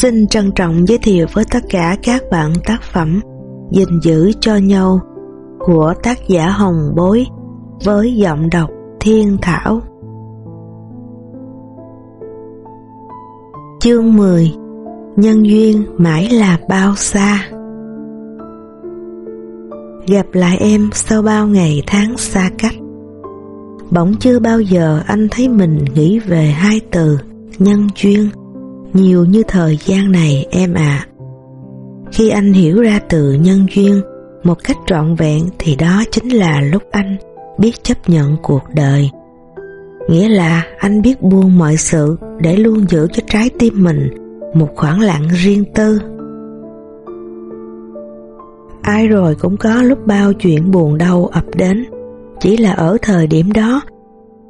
Xin trân trọng giới thiệu với tất cả các bạn tác phẩm gìn giữ cho nhau của tác giả Hồng Bối với giọng đọc Thiên Thảo. Chương 10 Nhân duyên mãi là bao xa? Gặp lại em sau bao ngày tháng xa cách. Bỗng chưa bao giờ anh thấy mình nghĩ về hai từ nhân duyên nhiều như thời gian này em ạ. Khi anh hiểu ra từ nhân duyên một cách trọn vẹn thì đó chính là lúc anh biết chấp nhận cuộc đời. Nghĩa là anh biết buông mọi sự để luôn giữ cho trái tim mình một khoảng lặng riêng tư. Ai rồi cũng có lúc bao chuyện buồn đau ập đến, chỉ là ở thời điểm đó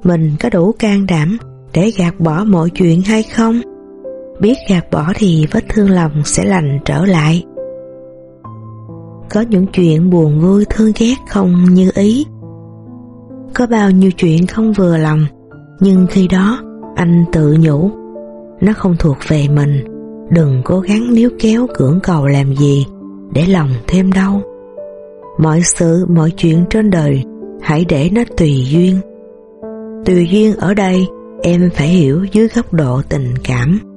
mình có đủ can đảm để gạt bỏ mọi chuyện hay không? Biết gạt bỏ thì vết thương lòng sẽ lành trở lại. Có những chuyện buồn vui thương ghét không như ý. Có bao nhiêu chuyện không vừa lòng, nhưng khi đó anh tự nhủ, nó không thuộc về mình, đừng cố gắng níu kéo cưỡng cầu làm gì để lòng thêm đau. Mọi sự, mọi chuyện trên đời hãy để nó tùy duyên. Tùy duyên ở đây em phải hiểu dưới góc độ tình cảm.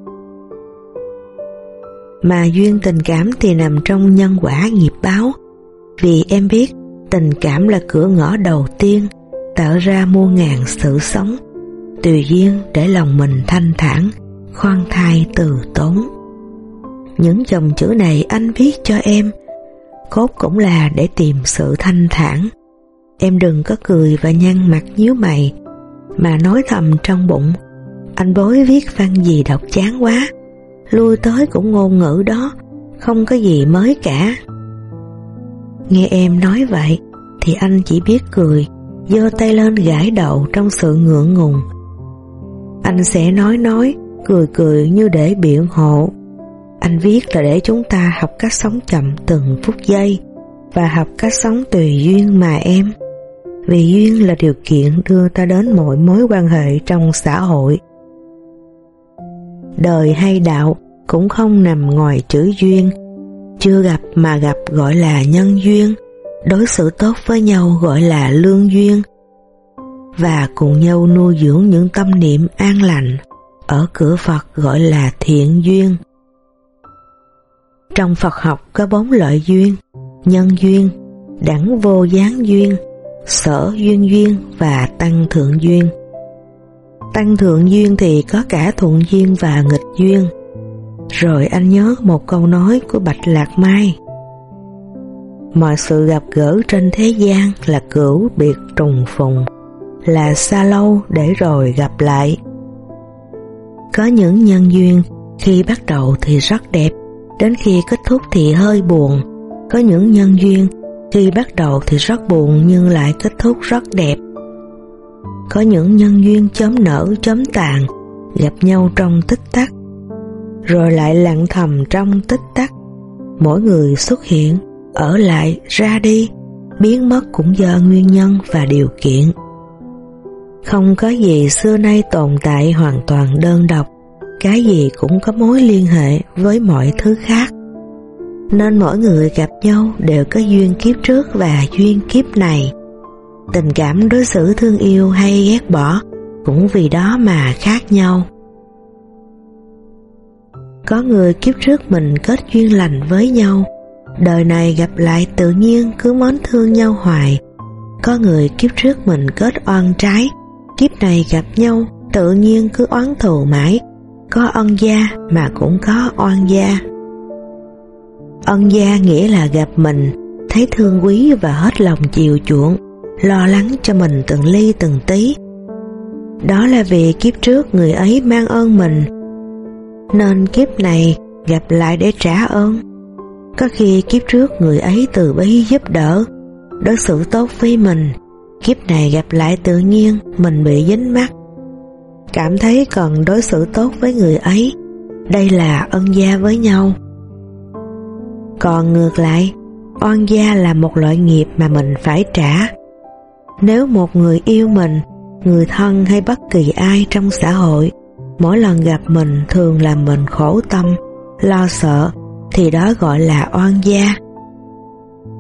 Mà duyên tình cảm thì nằm trong nhân quả nghiệp báo. Vì em biết tình cảm là cửa ngõ đầu tiên tạo ra muôn ngàn sự sống. Tùy duyên để lòng mình thanh thản, khoan thai từ tốn. Những dòng chữ này anh viết cho em, cốt cũng là để tìm sự thanh thản. Em đừng có cười và nhăn mặt nhíu mày, mà nói thầm trong bụng. Anh bối viết văn gì đọc chán quá, lui tới cũng ngôn ngữ đó, không có gì mới cả. Nghe em nói vậy, thì anh chỉ biết cười, giơ tay lên gãi đầu trong sự ngượng ngùng. Anh sẽ nói nói, cười cười như để biện hộ. Anh viết là để chúng ta học cách sống chậm từng phút giây và học cách sống tùy duyên mà em. Vì duyên là điều kiện đưa ta đến mọi mối quan hệ trong xã hội đời hay đạo cũng không nằm ngoài chữ duyên. Chưa gặp mà gặp gọi là nhân duyên, đối xử tốt với nhau gọi là lương duyên, và cùng nhau nuôi dưỡng những tâm niệm an lành ở cửa Phật gọi là thiện duyên. Trong Phật học có bốn loại duyên, nhân duyên, đẳng vô gián duyên, sở duyên duyên và tăng thượng duyên. Tăng thượng duyên thì có cả thuận duyên và nghịch duyên. Rồi anh nhớ một câu nói của Bạch Lạc Mai. Mọi sự gặp gỡ trên thế gian là cửu biệt trùng phùng, là xa lâu để rồi gặp lại. Có những nhân duyên khi bắt đầu thì rất đẹp, đến khi kết thúc thì hơi buồn. Có những nhân duyên khi bắt đầu thì rất buồn nhưng lại kết thúc rất đẹp. Có những nhân duyên chớm nở chớm tàn, gặp nhau trong tích tắc, rồi lại lặng thầm trong tích tắc. Mỗi người xuất hiện, ở lại, ra đi, biến mất cũng do nguyên nhân và điều kiện. Không có gì xưa nay tồn tại hoàn toàn đơn độc, cái gì cũng có mối liên hệ với mọi thứ khác. Nên mỗi người gặp nhau đều có duyên kiếp trước và duyên kiếp này. Tình cảm đối xử thương yêu hay ghét bỏ cũng vì đó mà khác nhau. Có người kiếp trước mình kết duyên lành với nhau, đời này gặp lại tự nhiên cứ món thương nhau hoài. Có người kiếp trước mình kết oan trái, kiếp này gặp nhau tự nhiên cứ oán thù mãi, có ân gia mà cũng có oan gia. Ân gia nghĩa là gặp mình, thấy thương quý và hết lòng chiều chuộng, lo lắng cho mình từng ly từng tí. Đó là vì kiếp trước người ấy mang ơn mình, nên kiếp này gặp lại để trả ơn. Có khi kiếp trước người ấy từ bi giúp đỡ, đối xử tốt với mình, kiếp này gặp lại tự nhiên mình bị dính mắt. Cảm thấy cần đối xử tốt với người ấy, đây là ân gia với nhau. Còn ngược lại, oan gia là một loại nghiệp mà mình phải trả. Nếu một người yêu mình, người thân hay bất kỳ ai trong xã hội, mỗi lần gặp mình thường làm mình khổ tâm, lo sợ thì đó gọi là oan gia.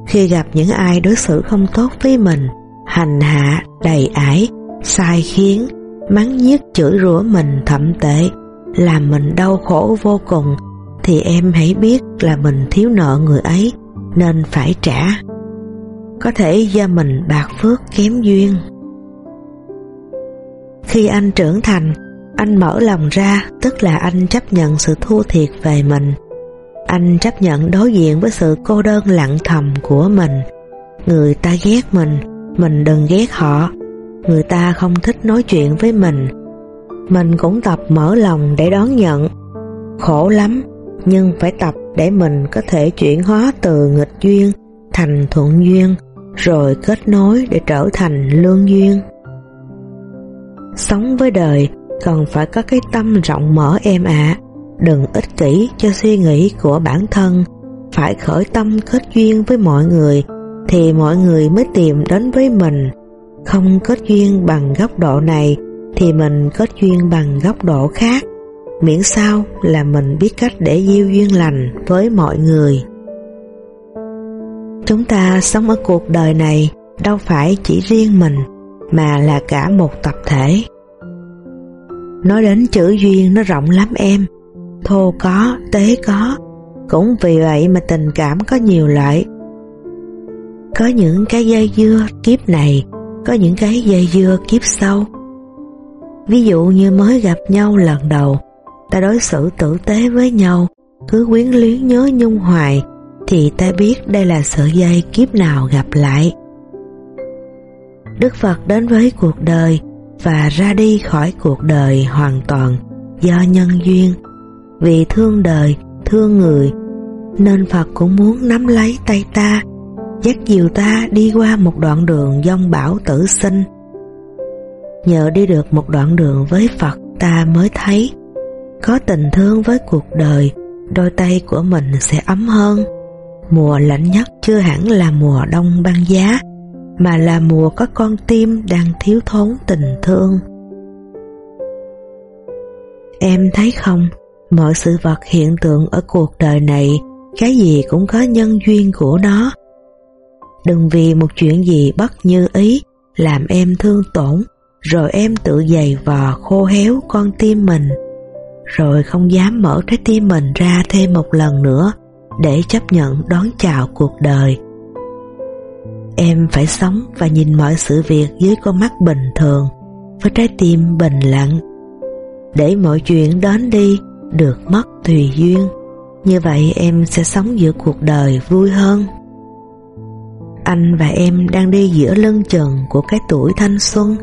Khi gặp những ai đối xử không tốt với mình, hành hạ, đầy ải, sai khiến, mắng nhiếc chửi rủa mình thậm tệ, làm mình đau khổ vô cùng, thì em hãy biết là mình thiếu nợ người ấy nên phải trả. Có thể do mình bạc phước kém duyên. Khi anh trưởng thành, anh mở lòng ra tức là anh chấp nhận sự thua thiệt về mình. Anh chấp nhận đối diện với sự cô đơn lặng thầm của mình. Người ta ghét mình, mình đừng ghét họ. Người ta không thích nói chuyện với mình. Mình cũng tập mở lòng để đón nhận. Khổ lắm, nhưng phải tập để mình có thể chuyển hóa từ nghịch duyên thành thuận duyên, rồi kết nối để trở thành lương duyên. Sống với đời cần phải có cái tâm rộng mở em ạ, đừng ích kỷ cho suy nghĩ của bản thân, phải khởi tâm kết duyên với mọi người thì mọi người mới tìm đến với mình. Không kết duyên bằng góc độ này thì mình kết duyên bằng góc độ khác, miễn sao là mình biết cách để diêu duyên lành với mọi người. Chúng ta sống ở cuộc đời này đâu phải chỉ riêng mình mà là cả một tập thể. Nói đến chữ duyên nó rộng lắm em, thô có, tế có, cũng vì vậy mà tình cảm có nhiều loại. Có những cái dây dưa kiếp này, có những cái dây dưa kiếp sau. Ví dụ như mới gặp nhau lần đầu, ta đối xử tử tế với nhau, cứ quyến luyến nhớ nhung hoài, thì ta biết đây là sợi dây kiếp nào gặp lại. Đức Phật đến với cuộc đời và ra đi khỏi cuộc đời hoàn toàn do nhân duyên. Vì thương đời, thương người, nên Phật cũng muốn nắm lấy tay ta, dắt dìu ta đi qua một đoạn đường dông bão tử sinh. Nhờ đi được một đoạn đường với Phật ta mới thấy, có tình thương với cuộc đời, đôi tay của mình sẽ ấm hơn. Mùa lạnh nhất chưa hẳn là mùa đông băng giá, mà là mùa có con tim đang thiếu thốn tình thương. Em thấy không, mọi sự vật hiện tượng ở cuộc đời này, cái gì cũng có nhân duyên của nó. Đừng vì một chuyện gì bất như ý làm em thương tổn, rồi em tự dày vò khô héo con tim mình, rồi không dám mở trái tim mình ra thêm một lần nữa để chấp nhận đón chào cuộc đời. Em phải sống và nhìn mọi sự việc dưới con mắt bình thường, với trái tim bình lặng, để mọi chuyện đến đi được mất tùy duyên. Như vậy em sẽ sống giữa cuộc đời vui hơn. Anh và em đang đi giữa lưng chừng của cái tuổi thanh xuân.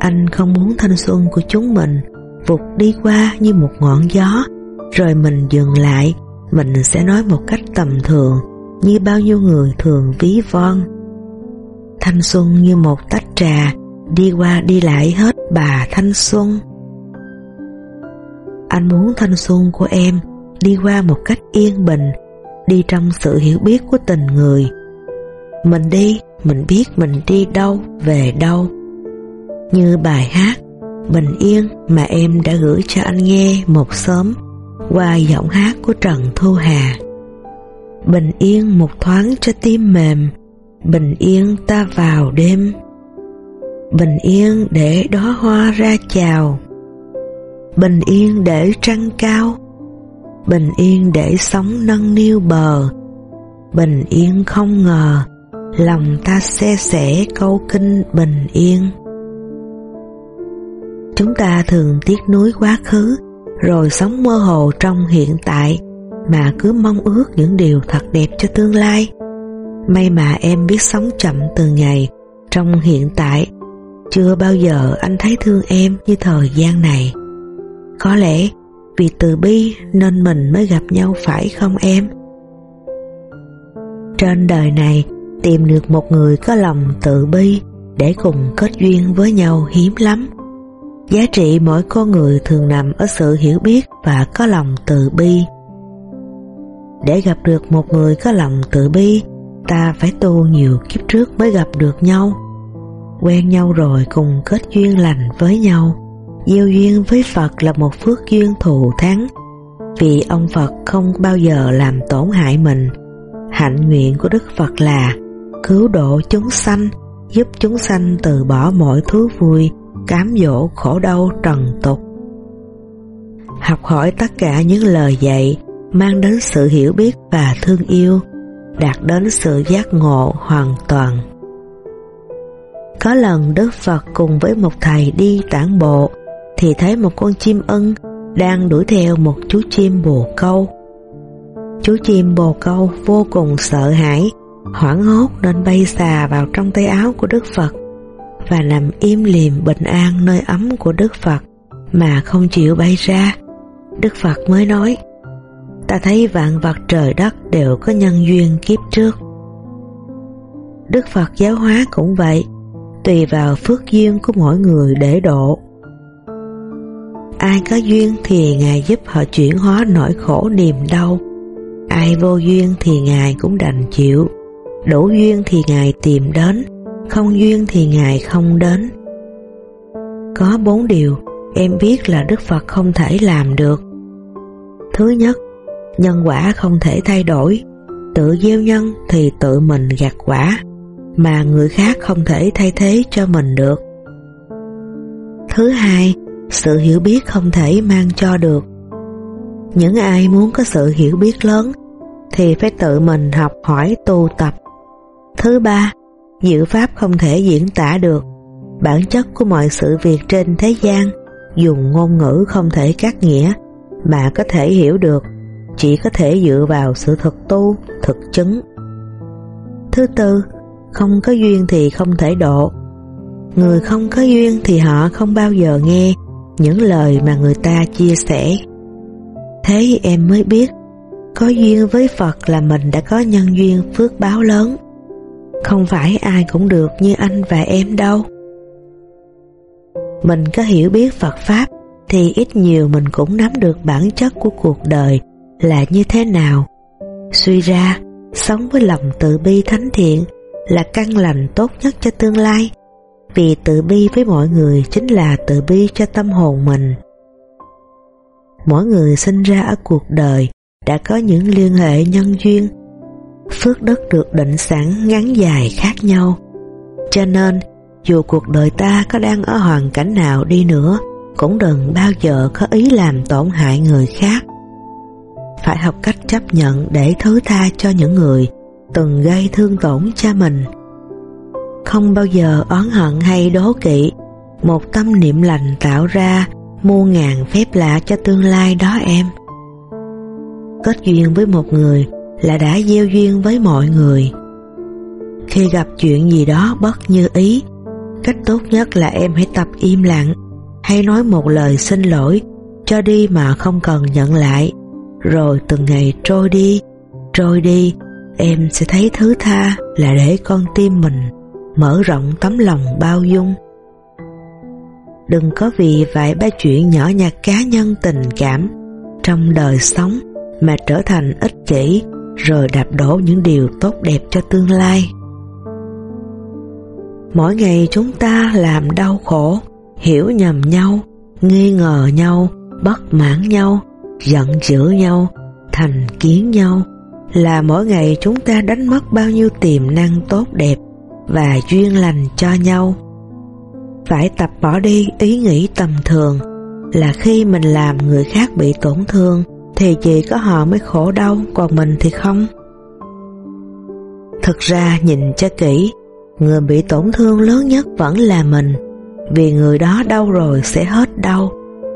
Anh không muốn thanh xuân của chúng mình vụt đi qua như một ngọn gió, rồi mình dừng lại, mình sẽ nói một cách tầm thường, như bao nhiêu người thường ví von. Thanh xuân như một tách trà, đi qua đi lại hết bà thanh xuân. Anh muốn thanh xuân của em đi qua một cách yên bình, đi trong sự hiểu biết của tình người. Mình đi, mình biết mình đi đâu, về đâu. Như bài hát Bình Yên mà em đã gửi cho anh nghe một sớm qua giọng hát của Trần Thu Hà. Bình yên một thoáng cho tim mềm, bình yên ta vào đêm. Bình yên để đó hoa ra chào, bình yên để trăng cao, bình yên để sóng nâng niu bờ, bình yên không ngờ, lòng ta xe sẻ câu kinh bình yên. Chúng ta thường tiếc nuối quá khứ, rồi sống mơ hồ trong hiện tại, mà cứ mong ước những điều thật đẹp cho tương lai. May mà em biết sống chậm từng ngày, trong hiện tại, chưa bao giờ anh thấy thương em như thời gian này. Có lẽ vì từ bi nên mình mới gặp nhau phải không em? Trên đời này tìm được một người có lòng tự bi để cùng kết duyên với nhau hiếm lắm. Giá trị mỗi con người thường nằm ở sự hiểu biết và có lòng từ bi. Để gặp được một người có lòng từ bi, ta phải tu nhiều kiếp trước mới gặp được nhau. Quen nhau rồi cùng kết duyên lành với nhau. Gieo duyên với Phật là một phước duyên thù thắng. vì ông Phật không bao giờ làm tổn hại mình. Hạnh nguyện của Đức Phật là cứu độ chúng sanh, giúp chúng sanh từ bỏ mọi thú vui, cám dỗ khổ đau trần tục. Học hỏi tất cả những lời dạy mang đến sự hiểu biết và thương yêu, đạt đến sự giác ngộ hoàn toàn. Có lần Đức Phật cùng với một thầy đi tản bộ thì thấy một con chim ưng đang đuổi theo một chú chim bồ câu. Chú chim bồ câu vô cùng sợ hãi, hoảng hốt nên bay xà vào trong tay áo của Đức Phật và nằm im lìm bình an nơi ấm của Đức Phật mà không chịu bay ra. Đức Phật mới nói, ta thấy vạn vật trời đất đều có nhân duyên kiếp trước. Đức Phật giáo hóa cũng vậy, tùy vào phước duyên của mỗi người để độ. Ai có duyên thì Ngài giúp họ chuyển hóa nỗi khổ niềm đau. Ai vô duyên thì Ngài cũng đành chịu. Đủ duyên thì Ngài tìm đến, không duyên thì Ngài không đến. Có bốn điều em biết là Đức Phật không thể làm được. Thứ nhất, nhân quả không thể thay đổi, tự gieo nhân thì tự mình gặt quả, mà người khác không thể thay thế cho mình được. Thứ hai, sự hiểu biết không thể mang cho được. Những ai muốn có sự hiểu biết lớn thì phải tự mình học hỏi tu tập. Thứ ba, diệu pháp không thể diễn tả được. Bản chất của mọi sự việc trên thế gian dùng ngôn ngữ không thể cắt nghĩa mà có thể hiểu được chỉ có thể dựa vào sự thực tu, thực chứng. Thứ tư, không có duyên thì không thể độ. Người không có duyên thì họ không bao giờ nghe những lời mà người ta chia sẻ. Thế em mới biết, có duyên với Phật là mình đã có nhân duyên phước báo lớn. Không phải ai cũng được như anh và em đâu. Mình có hiểu biết Phật Pháp thì ít nhiều mình cũng nắm được bản chất của cuộc đời là như thế nào. Suy ra, sống với lòng từ bi thánh thiện là căn lành tốt nhất cho tương lai vì tự bi với mọi người chính là tự bi cho tâm hồn mình. Mỗi người sinh ra ở cuộc đời đã có những liên hệ nhân duyên, phước đức được định sẵn ngắn dài khác nhau. Cho nên, dù cuộc đời ta có đang ở hoàn cảnh nào đi nữa, cũng đừng bao giờ có ý làm tổn hại người khác. Phải học cách chấp nhận để thứ tha cho những người từng gây thương tổn cha mình. Không bao giờ oán hận hay đố kỵ. Một tâm niệm lành tạo ra, muôn ngàn phép lạ cho tương lai đó em. Kết duyên với một người là đã gieo duyên với mọi người. Khi gặp chuyện gì đó bất như ý, cách tốt nhất là em hãy tập im lặng, hay nói một lời xin lỗi, cho đi mà không cần nhận lại rồi từng ngày trôi đi trôi đi em sẽ thấy thứ tha là để con tim mình mở rộng tấm lòng bao dung. Đừng có vì vài ba chuyện nhỏ nhặt cá nhân tình cảm trong đời sống mà trở thành ích kỷ rồi đạp đổ những điều tốt đẹp cho tương lai. Mỗi ngày chúng ta làm đau khổ, hiểu nhầm nhau, nghi ngờ nhau, bất mãn nhau, giận dữ nhau, thành kiến nhau, là mỗi ngày chúng ta đánh mất bao nhiêu tiềm năng tốt đẹp và duyên lành cho nhau. Phải tập bỏ đi ý nghĩ tầm thường là khi mình làm người khác bị tổn thương thì chỉ có họ mới khổ đau còn mình thì không. Thực ra nhìn cho kỹ, người bị tổn thương lớn nhất vẫn là mình vì người đó đau rồi sẽ hết đau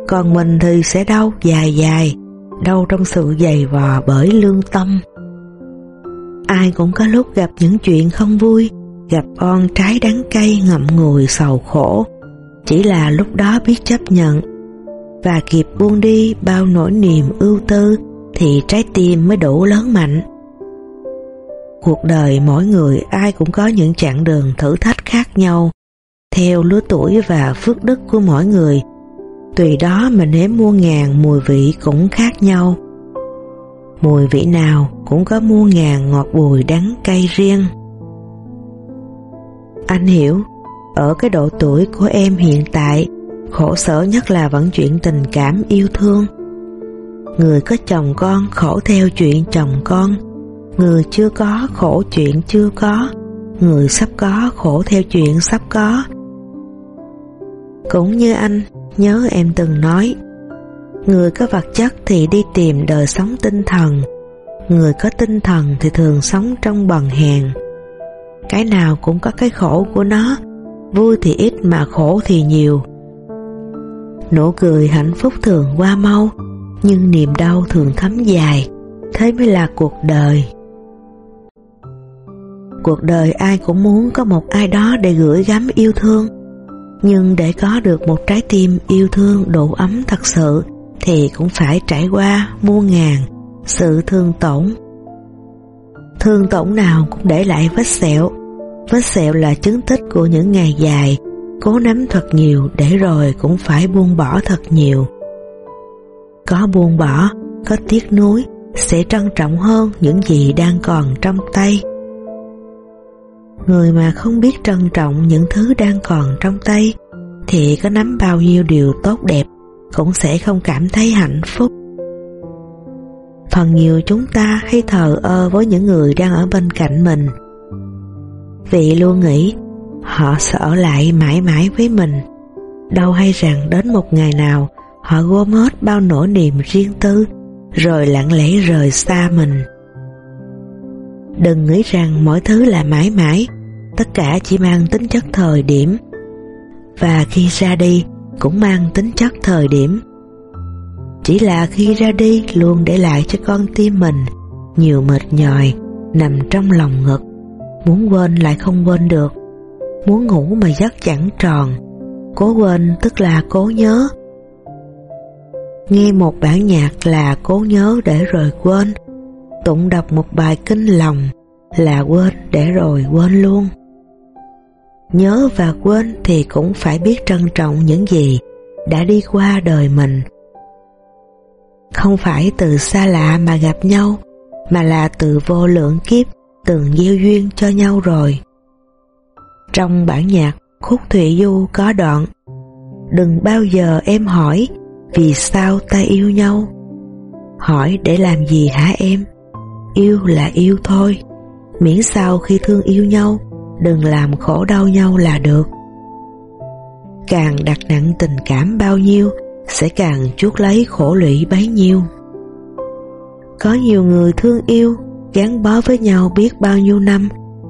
còn mình thì sẽ đau dài dài đau trong sự dày vò bởi lương tâm. Ai cũng có lúc gặp những chuyện không vui gặp con trái đắng cay ngậm ngùi sầu khổ, chỉ là lúc đó biết chấp nhận và kịp buông đi bao nỗi niềm ưu tư thì trái tim mới đủ lớn mạnh. Cuộc đời mỗi người ai cũng có những chặng đường thử thách khác nhau, theo lứa tuổi và phước đức của mỗi người. Tùy đó mà nếm mua ngàn mùi vị cũng khác nhau. Mùi vị nào cũng có mua ngàn ngọt bùi đắng cay riêng. Anh hiểu, ở cái độ tuổi của em hiện tại, khổ sở nhất là vẫn chuyện tình cảm yêu thương. Người có chồng con khổ theo chuyện chồng con Người chưa có khổ chuyện chưa có Người sắp có khổ theo chuyện sắp có Cũng như anh Nhớ em từng nói, Người có vật chất thì đi tìm đời sống tinh thần, Người có tinh thần thì thường sống trong bần hèn. Cái nào cũng có cái khổ của nó, Vui thì ít mà khổ thì nhiều. Nụ cười hạnh phúc thường qua mau, Nhưng niềm đau thường thấm dài, Thế mới là cuộc đời. Cuộc đời ai cũng muốn có một ai đó để gửi gắm yêu thương nhưng để có được một trái tim yêu thương đủ ấm thật sự Thì cũng phải trải qua muôn ngàn sự thương tổn. Thương tổn nào cũng để lại vết sẹo. Vết sẹo là chứng tích của những ngày dài Cố nắm thật nhiều để rồi cũng phải buông bỏ thật nhiều. Có buông bỏ, có tiếc nuối Sẽ trân trọng hơn những gì đang còn trong tay. Người mà không biết trân trọng những thứ đang còn trong tay, Thì có nắm bao nhiêu điều tốt đẹp Cũng sẽ không cảm thấy hạnh phúc. Phần nhiều chúng ta hay thờ ơ với những người đang ở bên cạnh mình. Vì luôn nghĩ họ sẽ ở lại mãi mãi với mình. Đâu hay rằng đến một ngày nào, họ gom hết bao nỗi niềm riêng tư, Rồi lặng lẽ rời xa mình. Đừng nghĩ rằng mọi thứ là mãi mãi Tất cả chỉ mang tính chất thời điểm Và khi ra đi cũng mang tính chất thời điểm chỉ là khi ra đi luôn để lại cho con tim mình nhiều mệt nhòi nằm trong lòng ngực. Muốn quên lại không quên được. Muốn ngủ mà giấc chẳng tròn. Cố quên tức là cố nhớ. Nghe một bản nhạc là cố nhớ để rồi quên. Tụng đọc một bài kinh lòng là quên để rồi quên luôn. Nhớ và quên thì cũng phải biết trân trọng những gì đã đi qua đời mình không phải từ xa lạ mà gặp nhau, mà là từ vô lượng kiếp từng gieo duyên cho nhau rồi. Trong bản nhạc Khúc Thụy Du có đoạn Đừng bao giờ em hỏi vì sao ta yêu nhau. Hỏi để làm gì hả em? Yêu là yêu thôi, miễn sao khi thương yêu nhau đừng làm khổ đau nhau là được. Càng đặt nặng tình cảm bao nhiêu sẽ càng chuốc lấy khổ lụy bấy nhiêu. Có nhiều người thương yêu, gắn bó với nhau biết bao nhiêu năm,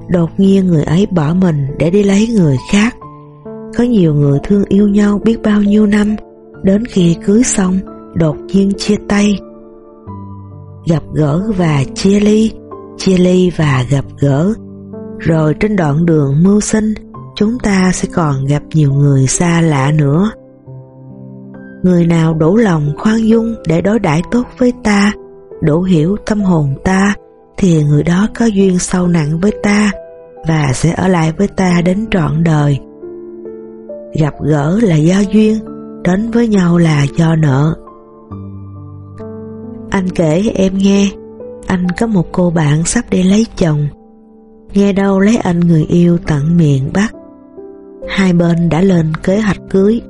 đột nhiên người ấy bỏ mình để đi lấy người khác. Có nhiều người thương yêu nhau biết bao nhiêu năm, đến khi cưới xong, đột nhiên chia tay. Gặp gỡ và chia ly, chia ly và gặp gỡ. Rồi trên đoạn đường mưu sinh, chúng ta sẽ còn gặp nhiều người xa lạ nữa. Người nào đủ lòng khoan dung để đối đãi tốt với ta, đủ hiểu tâm hồn ta, thì người đó có duyên sâu nặng với ta và sẽ ở lại với ta đến trọn đời. Gặp gỡ là do duyên, đến với nhau là do nợ. Anh kể em nghe, anh có một cô bạn sắp đi lấy chồng. Nghe đâu lấy anh người yêu tận miền Bắc. Hai bên đã lên kế hoạch cưới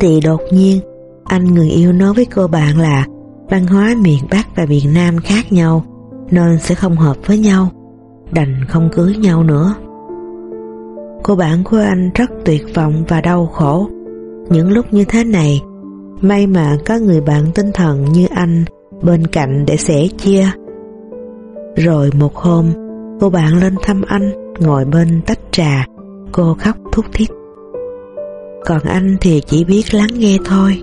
thì đột nhiên anh người yêu nói với cô bạn là văn hóa miền Bắc và miền Nam khác nhau nên sẽ không hợp với nhau, đành không cưới nhau nữa. Cô bạn của anh rất tuyệt vọng và đau khổ. Những lúc như thế này, may mà có người bạn tinh thần như anh bên cạnh để sẻ chia. Rồi một hôm, cô bạn lên thăm anh, ngồi bên tách trà, cô khóc thúc thiết còn anh thì chỉ biết lắng nghe thôi.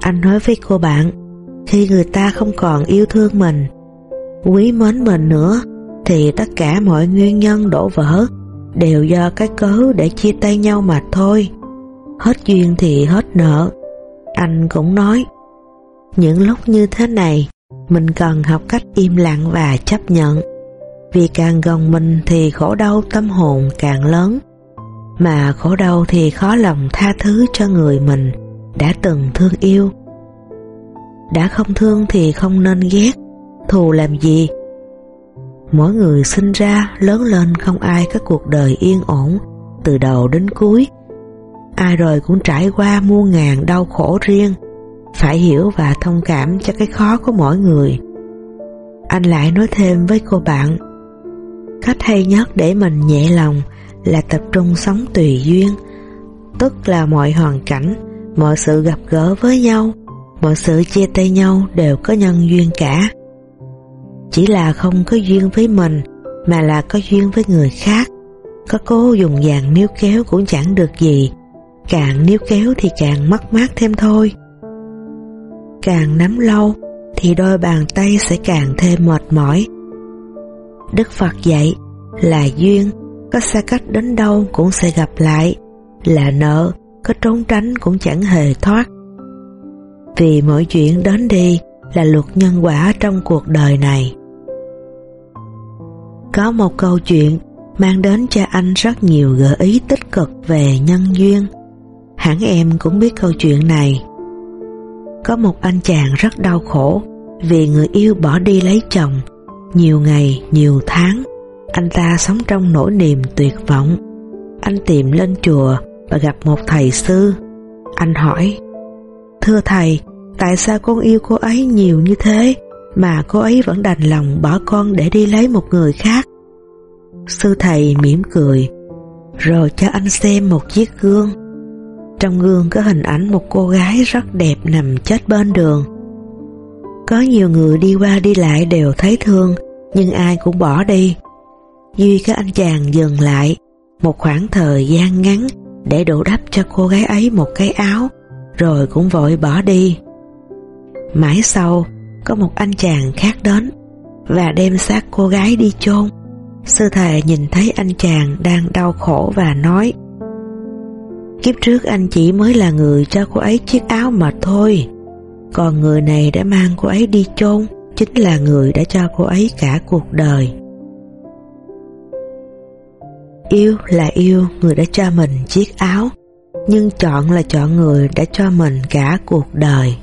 Anh nói với cô bạn, khi người ta không còn yêu thương mình, quý mến mình nữa, thì tất cả mọi nguyên nhân đổ vỡ đều do cái cớ để chia tay nhau mà thôi. Hết duyên thì hết nợ. Anh cũng nói, những lúc như thế này, mình cần học cách im lặng và chấp nhận. Vì càng gần mình thì khổ đau tâm hồn càng lớn mà khổ đau thì khó lòng tha thứ cho người mình đã từng thương yêu. Đã không thương thì không nên ghét, thù làm gì? Mỗi người sinh ra, lớn lên không ai có cuộc đời yên ổn từ đầu đến cuối. Ai rồi cũng trải qua muôn ngàn đau khổ riêng. phải hiểu và thông cảm cho cái khó của mỗi người. Anh lại nói thêm với cô bạn, cách hay nhất để mình nhẹ lòng là tập trung sống tùy duyên, tức là mọi hoàn cảnh, mọi sự gặp gỡ với nhau, mọi sự chia tay nhau đều có nhân duyên cả. Chỉ là không có duyên với mình mà là có duyên với người khác. Có cố dùng vàng níu kéo cũng chẳng được gì, càng níu kéo thì càng mất mát thêm thôi. Càng nắm lâu thì đôi bàn tay sẽ càng thêm mệt mỏi. Đức Phật dạy là duyên, có xa cách đến đâu cũng sẽ gặp lại, là nợ, có trốn tránh cũng chẳng hề thoát. Vì mỗi chuyện đến đi là luật nhân quả trong cuộc đời này. Có một câu chuyện mang đến cho anh rất nhiều gợi ý tích cực về nhân duyên. Hẳn em cũng biết câu chuyện này. Có một anh chàng rất đau khổ vì người yêu bỏ đi lấy chồng. Nhiều ngày, nhiều tháng, anh ta sống trong nỗi niềm tuyệt vọng. Anh tìm lên chùa và gặp một thầy sư. Anh hỏi, Thưa thầy, tại sao con yêu cô ấy nhiều như thế mà cô ấy vẫn đành lòng bỏ con để đi lấy một người khác? Sư thầy mỉm cười, rồi cho anh xem một chiếc gương. Trong gương có hình ảnh một cô gái rất đẹp nằm chết bên đường. Có nhiều người đi qua đi lại đều thấy thương, nhưng ai cũng bỏ đi. Duy các anh chàng dừng lại một khoảng thời gian ngắn để đổ đắp cho cô gái ấy một cái áo, rồi cũng vội bỏ đi. Mãi sau, có một anh chàng khác đến và đem xác cô gái đi chôn. Sư thầy nhìn thấy anh chàng đang đau khổ và nói Kiếp trước anh chỉ mới là người cho cô ấy chiếc áo mà thôi còn người này đã mang cô ấy đi chôn, Chính là người đã cho cô ấy cả cuộc đời. Yêu là yêu, người đã cho mình chiếc áo, Nhưng chọn là chọn người đã cho mình cả cuộc đời.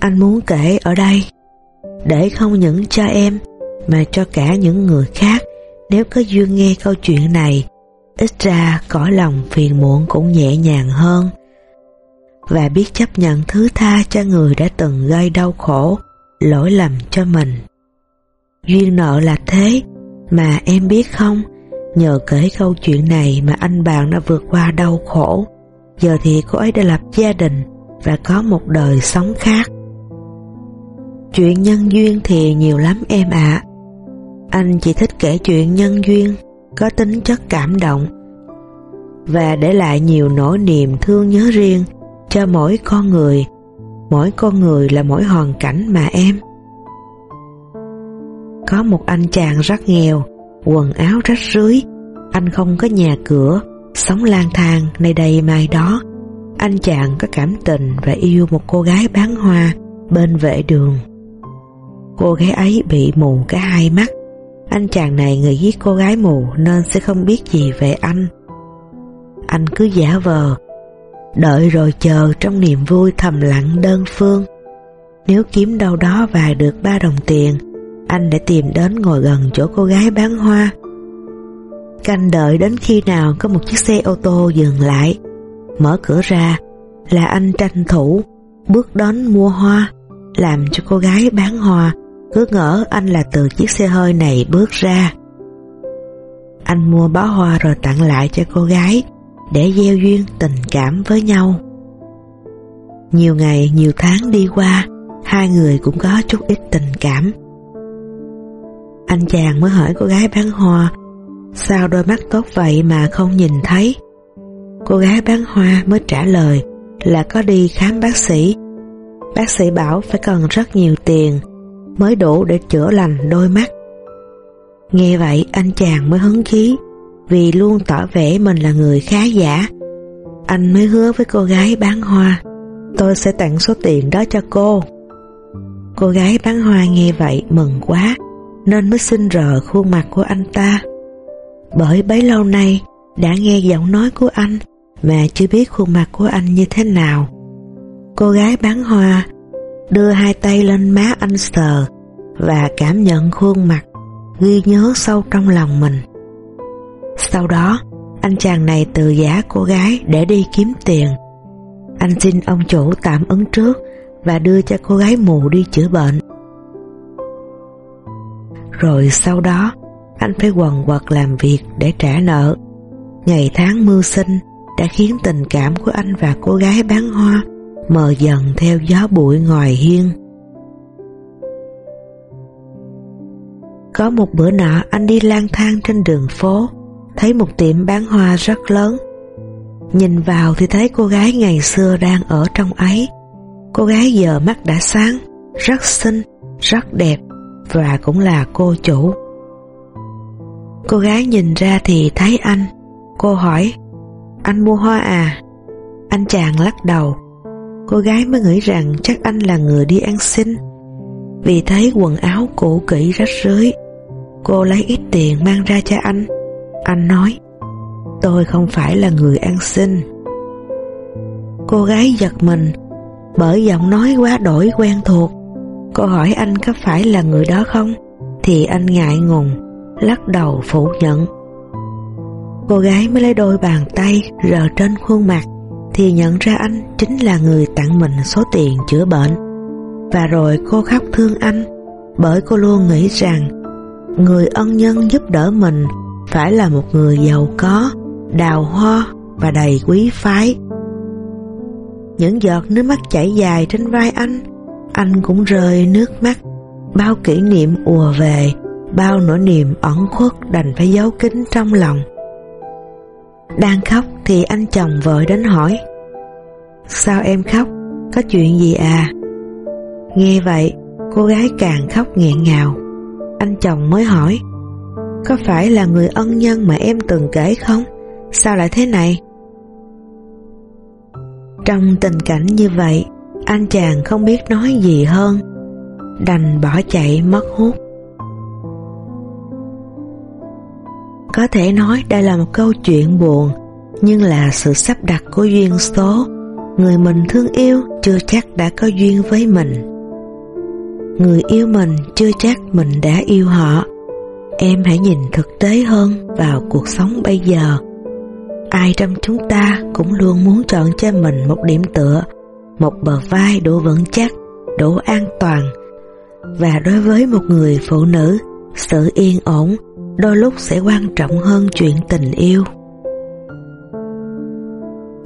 Anh muốn kể ở đây, Để không những cho em, Mà cho cả những người khác. Nếu có duyên nghe câu chuyện này, ít ra cõi lòng phiền muộn cũng nhẹ nhàng hơn và biết chấp nhận thứ tha cho người đã từng gây đau khổ, lỗi lầm cho mình. Duyên nợ là thế, mà em biết không, nhờ kể câu chuyện này mà anh bạn đã vượt qua đau khổ, giờ thì cô ấy đã lập gia đình và có một đời sống khác. Chuyện nhân duyên thì nhiều lắm em ạ. Anh chỉ thích kể chuyện nhân duyên có tính chất cảm động và để lại nhiều nỗi niềm thương nhớ riêng cho mỗi con người. Mỗi con người là mỗi hoàn cảnh mà em. Có một anh chàng rất nghèo, quần áo rách rưới, anh không có nhà cửa, sống lang thang nay đây mai đó. Anh chàng có cảm tình và yêu một cô gái bán hoa bên vệ đường. Cô gái ấy bị mù cả hai mắt anh chàng này người giết cô gái mù nên sẽ không biết gì về anh. Anh cứ giả vờ, đợi rồi chờ trong niềm vui thầm lặng đơn phương. Nếu kiếm đâu đó và được ba đồng tiền, anh đã tìm đến ngồi gần chỗ cô gái bán hoa. Canh đợi đến khi nào có một chiếc xe ô tô dừng lại, mở cửa ra là anh tranh thủ bước đón mua hoa, làm cho cô gái bán hoa cứ ngỡ anh là từ chiếc xe hơi này bước ra. Anh mua bó hoa rồi tặng lại cho cô gái để gieo duyên tình cảm với nhau. Nhiều ngày, nhiều tháng đi qua, hai người cũng có chút ít tình cảm. Anh chàng mới hỏi cô gái bán hoa, sao đôi mắt tốt vậy mà không nhìn thấy? Cô gái bán hoa mới trả lời là có đi khám bác sĩ. Bác sĩ bảo phải cần rất nhiều tiền, mới đủ để chữa lành đôi mắt. Nghe vậy anh chàng mới hứng khí vì luôn tỏ vẻ mình là người khá giả. Anh mới hứa với cô gái bán hoa tôi sẽ tặng số tiền đó cho cô. Cô gái bán hoa nghe vậy mừng quá nên mới xin rờ khuôn mặt của anh ta. Bởi bấy lâu nay đã nghe giọng nói của anh mà chưa biết khuôn mặt của anh như thế nào. Cô gái bán hoa đưa hai tay lên má anh sờ và cảm nhận khuôn mặt, ghi nhớ sâu trong lòng mình. Sau đó, anh chàng này từ giả cô gái để đi kiếm tiền. Anh xin ông chủ tạm ứng trước và đưa cho cô gái mù đi chữa bệnh. Rồi sau đó, anh phải quần quật làm việc để trả nợ. Ngày tháng mưu sinh đã khiến tình cảm của anh và cô gái bán hoa mờ dần theo gió bụi ngoài hiên. Có một bữa nọ anh đi lang thang trên đường phố, thấy một tiệm bán hoa rất lớn. Nhìn vào thì thấy cô gái ngày xưa đang ở trong ấy. Cô gái giờ mắt đã sáng, rất xinh, rất đẹp và cũng là cô chủ. Cô gái nhìn ra thì thấy anh. Cô hỏi, anh mua hoa à? Anh chàng lắc đầu. Cô gái mới nghĩ rằng chắc anh là người đi ăn xin. Vì thấy quần áo cũ kỹ rách rưới, cô lấy ít tiền mang ra cho anh. Anh nói, tôi không phải là người ăn xin. Cô gái giật mình, bởi giọng nói quá đổi quen thuộc. Cô hỏi anh có phải là người đó không? Thì anh ngại ngùng, lắc đầu phủ nhận. Cô gái mới lấy đôi bàn tay rờ trên khuôn mặt thì nhận ra anh chính là người tặng mình số tiền chữa bệnh. Và rồi cô khóc thương anh bởi cô luôn nghĩ rằng người ân nhân giúp đỡ mình phải là một người giàu có, đào hoa và đầy quý phái. Những giọt nước mắt chảy dài trên vai anh, anh cũng rơi nước mắt. Bao kỷ niệm ùa về, bao nỗi niềm ẩn khuất đành phải giấu kín trong lòng. Đang khóc thì anh chồng vội đến hỏi Sao em khóc? Có chuyện gì à? Nghe vậy, cô gái càng khóc nghẹn ngào. Anh chồng mới hỏi có phải là người ân nhân mà em từng kể không? Sao lại thế này? Trong tình cảnh như vậy, anh chàng không biết nói gì hơn, đành bỏ chạy mất hút. Có thể nói đây là một câu chuyện buồn, nhưng là sự sắp đặt của duyên số. Người mình thương yêu chưa chắc đã có duyên với mình. Người yêu mình chưa chắc mình đã yêu họ. Em hãy nhìn thực tế hơn vào cuộc sống bây giờ. Ai trong chúng ta cũng luôn muốn chọn cho mình một điểm tựa, một bờ vai đủ vững chắc, đủ an toàn. Và đối với một người phụ nữ, sự yên ổn đôi lúc sẽ quan trọng hơn chuyện tình yêu.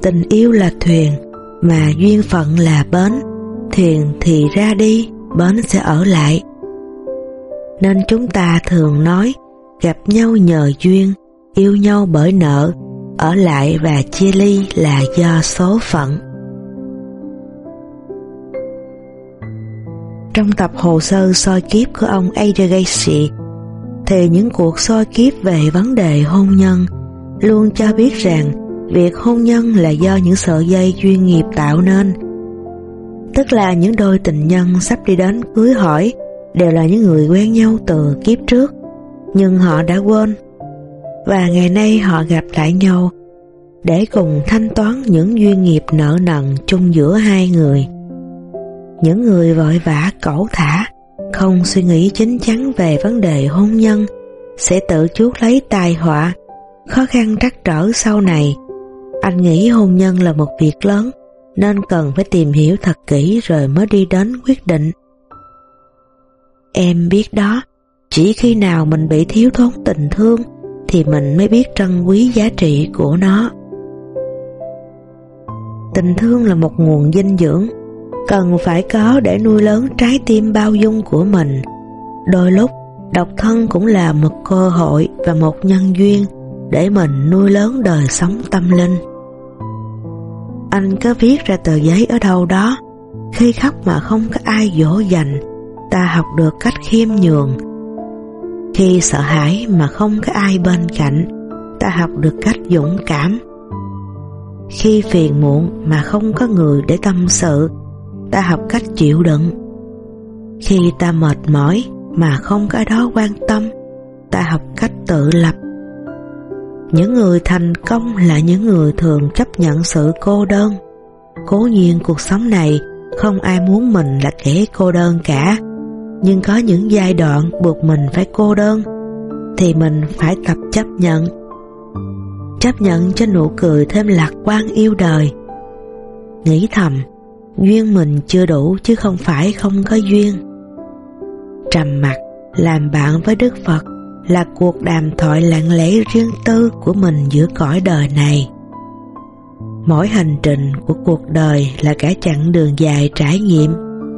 Tình yêu là thuyền, mà duyên phận là bến, thuyền thì ra đi, bến sẽ ở lại. Nên chúng ta thường nói gặp nhau nhờ duyên, yêu nhau bởi nợ, ở lại và chia ly là do số phận. Trong tập hồ sơ soi kiếp của ông Ada thì những cuộc soi kiếp về vấn đề hôn nhân luôn cho biết rằng việc hôn nhân là do những sợi dây duyên nghiệp tạo nên. Tức là những đôi tình nhân sắp đi đến cưới hỏi đều là những người quen nhau từ kiếp trước, nhưng họ đã quên. Và ngày nay họ gặp lại nhau để cùng thanh toán những duyên nghiệp nợ nần chung giữa hai người. Những người vội vã cẩu thả không suy nghĩ chính chắn về vấn đề hôn nhân sẽ tự chuốc lấy tai họa, khó khăn trắc trở sau này. Anh nghĩ hôn nhân là một việc lớn nên cần phải tìm hiểu thật kỹ rồi mới đi đến quyết định. Em biết đó, chỉ khi nào mình bị thiếu thốn tình thương thì mình mới biết trân quý giá trị của nó. Tình thương là một nguồn dinh dưỡng cần phải có để nuôi lớn trái tim bao dung của mình. Đôi lúc, độc thân cũng là một cơ hội và một nhân duyên để mình nuôi lớn đời sống tâm linh. Anh có viết ra tờ giấy ở đâu đó, khi khóc mà không có ai dỗ dành, ta học được cách khiêm nhường. Khi sợ hãi mà không có ai bên cạnh, ta học được cách dũng cảm. Khi phiền muộn mà không có người để tâm sự, ta học cách chịu đựng. Khi ta mệt mỏi mà không có đó quan tâm, ta học cách tự lập. Những người thành công là những người thường chấp nhận sự cô đơn. Cố nhiên cuộc sống này không ai muốn mình là kẻ cô đơn cả, nhưng có những giai đoạn buộc mình phải cô đơn, thì mình phải tập chấp nhận. Chấp nhận cho nụ cười thêm lạc quan yêu đời. nghĩ thầm, duyên mình chưa đủ chứ không phải không có duyên. Trầm mặt, làm bạn với Đức Phật là cuộc đàm thoại lặng lẽ riêng tư của mình giữa cõi đời này. Mỗi hành trình của cuộc đời là cả chặng đường dài trải nghiệm,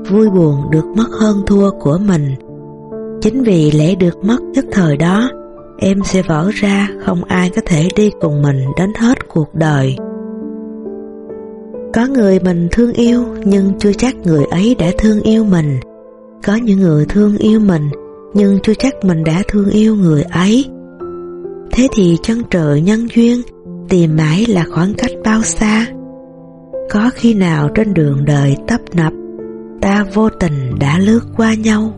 vui buồn được mất hơn thua của mình. Chính vì lẽ được mất nhất thời đó, em sẽ vỡ ra không ai có thể đi cùng mình đến hết cuộc đời. Có người mình thương yêu nhưng chưa chắc người ấy đã thương yêu mình. Có những người thương yêu mình nhưng chưa chắc mình đã thương yêu người ấy. Thế thì chân trời nhân duyên tìm mãi là khoảng cách bao xa? Có khi nào trên đường đời tấp nập ta vô tình đã lướt qua nhau?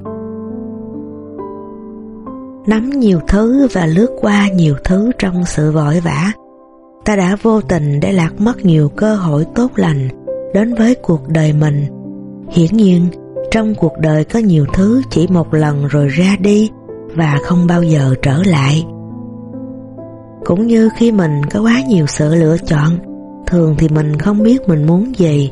Nắm nhiều thứ và lướt qua nhiều thứ trong sự vội vã ta đã vô tình để lạc mất nhiều cơ hội tốt lành đến với cuộc đời mình. Hiển nhiên, trong cuộc đời có nhiều thứ chỉ một lần rồi ra đi và không bao giờ trở lại. Cũng như khi mình có quá nhiều sự lựa chọn, thường thì mình không biết mình muốn gì,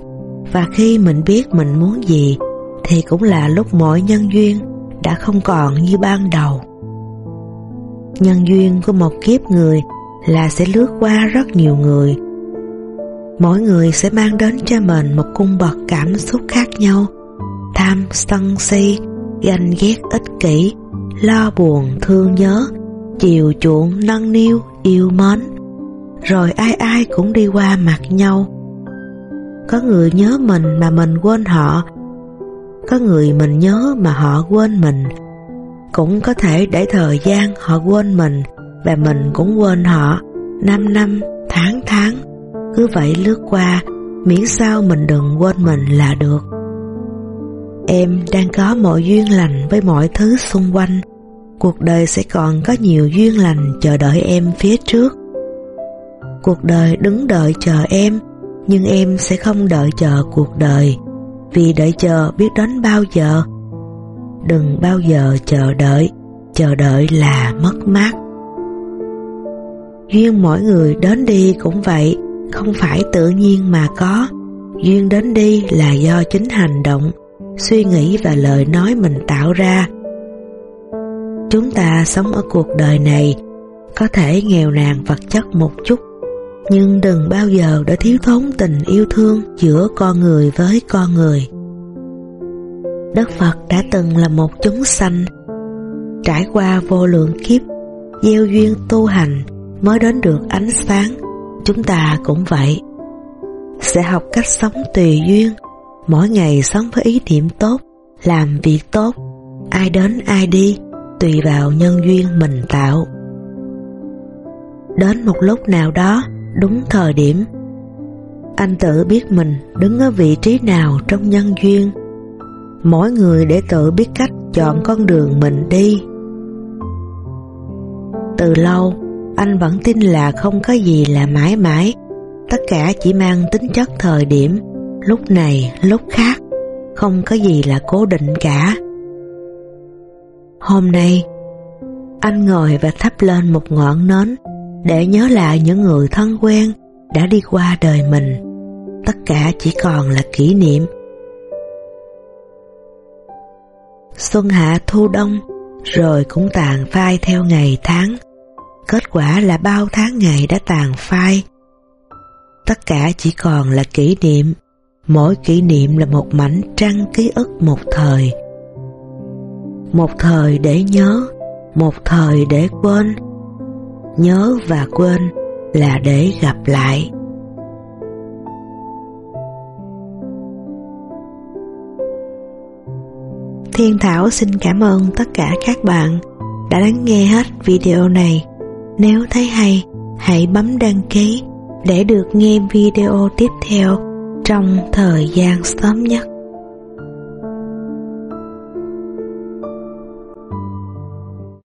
và khi mình biết mình muốn gì thì cũng là lúc mọi nhân duyên đã không còn như ban đầu. Nhân duyên của một kiếp người là sẽ lướt qua rất nhiều người. Mỗi người sẽ mang đến cho mình một cung bậc cảm xúc khác nhau, tham, sân si, ganh ghét ích kỷ, lo buồn, thương nhớ, chiều chuộng, nâng niu, yêu mến. Rồi ai ai cũng đi qua mặt nhau. Có người nhớ mình mà mình quên họ, có người mình nhớ mà họ quên mình. Cũng có thể để thời gian họ quên mình và mình cũng quên họ năm năm, tháng tháng cứ vậy lướt qua miễn sao mình đừng quên mình là được. Em đang có mọi duyên lành với mọi thứ xung quanh cuộc đời sẽ còn có nhiều duyên lành chờ đợi em phía trước. Cuộc đời đứng đợi chờ em nhưng em sẽ không đợi chờ cuộc đời vì đợi chờ biết đến bao giờ. Đừng bao giờ chờ đợi, chờ đợi là mất mát. Duyên mỗi người đến đi cũng vậy, không phải tự nhiên mà có. Duyên đến đi là do chính hành động, suy nghĩ và lời nói mình tạo ra. Chúng ta sống ở cuộc đời này có thể nghèo nàn vật chất một chút, nhưng đừng bao giờ để thiếu thốn tình yêu thương giữa con người với con người. Đức Phật đã từng là một chúng sanh, trải qua vô lượng kiếp, gieo duyên tu hành, mới đến được ánh sáng, chúng ta cũng vậy. Sẽ học cách sống tùy duyên, mỗi ngày sống với ý niệm tốt, làm việc tốt, ai đến ai đi, tùy vào nhân duyên mình tạo. Đến một lúc nào đó, đúng thời điểm, anh tự biết mình đứng ở vị trí nào trong nhân duyên. Mỗi người để tự biết cách chọn con đường mình đi. Từ lâu, anh vẫn tin là không có gì là mãi mãi, tất cả chỉ mang tính chất thời điểm, lúc này, lúc khác, không có gì là cố định cả. Hôm nay, anh ngồi và thắp lên một ngọn nến để nhớ lại những người thân quen đã đi qua đời mình. Tất cả chỉ còn là kỷ niệm. Xuân hạ thu đông, rồi cũng tàn phai theo ngày tháng. Kết quả là bao tháng ngày đã tàn phai. Tất cả chỉ còn là kỷ niệm, mỗi kỷ niệm là một mảnh trăng ký ức một thời. Một thời để nhớ, một thời để quên. Nhớ và quên là để gặp lại. Thiên Thảo xin cảm ơn tất cả các bạn đã lắng nghe hết video này. Nếu thấy hay, hãy bấm đăng ký để được nghe video tiếp theo trong thời gian sớm nhất.